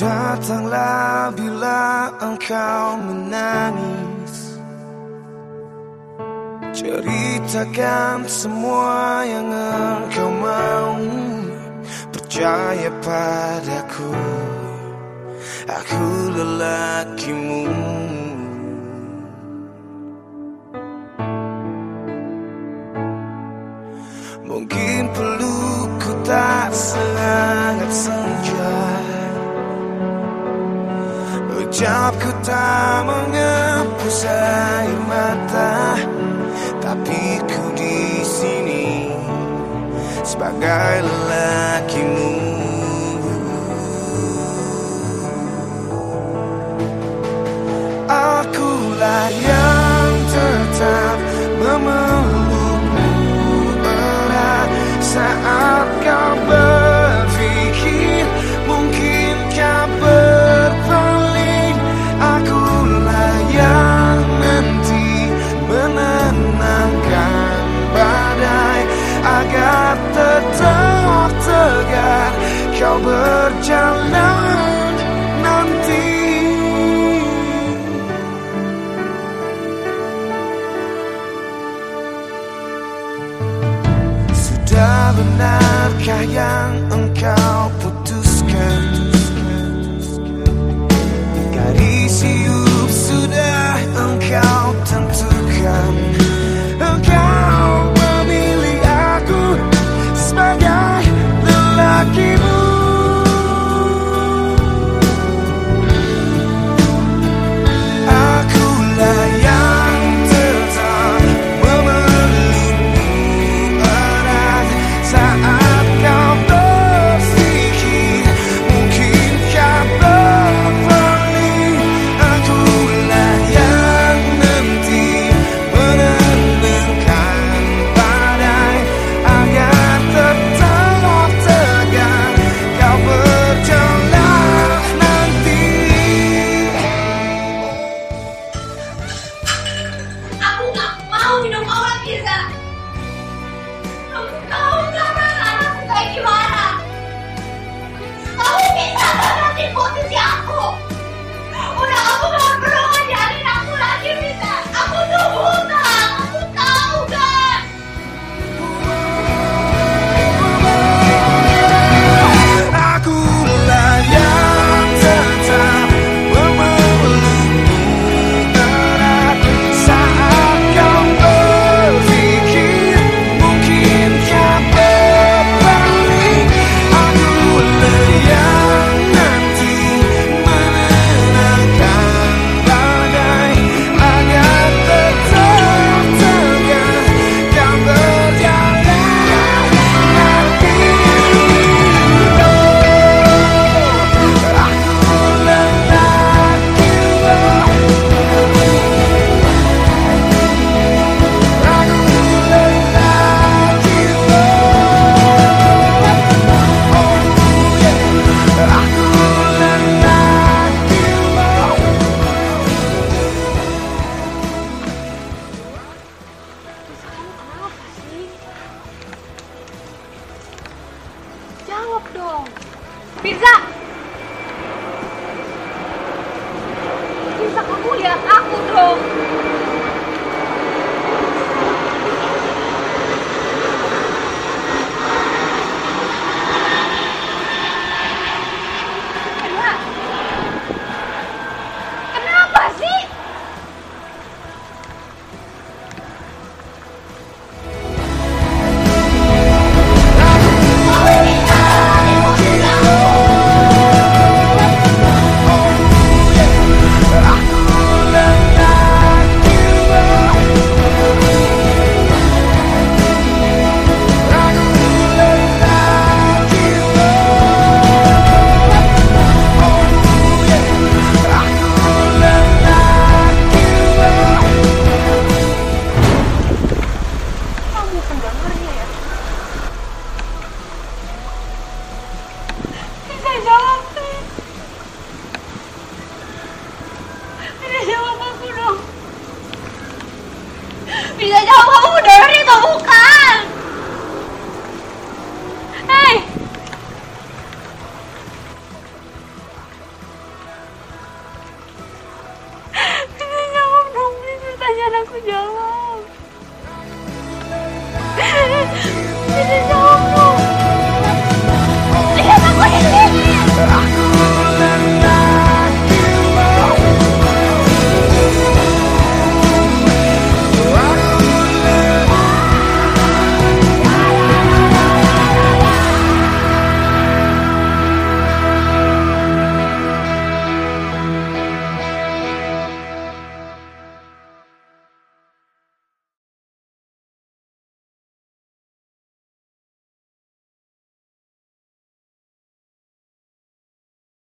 Datanglah bila engkau menangis. Ceritakan semua yang engkau mau. Percaya padaku. Aku lelakimu. Mungkin perlu ku tak sangat senja. Ucapku tak menghapus air mata Tapi ku di sini Sebagai lelakimu. Akulah yang tetap memelukmu erat saat berjalan nanti. Sudah benarkah yang engkau Pizza. Pizza kamu lihat aku dong. bisa jawab kamu dari atau bukan? Hei! Bisa jawab dong please pertanyaan aku jawab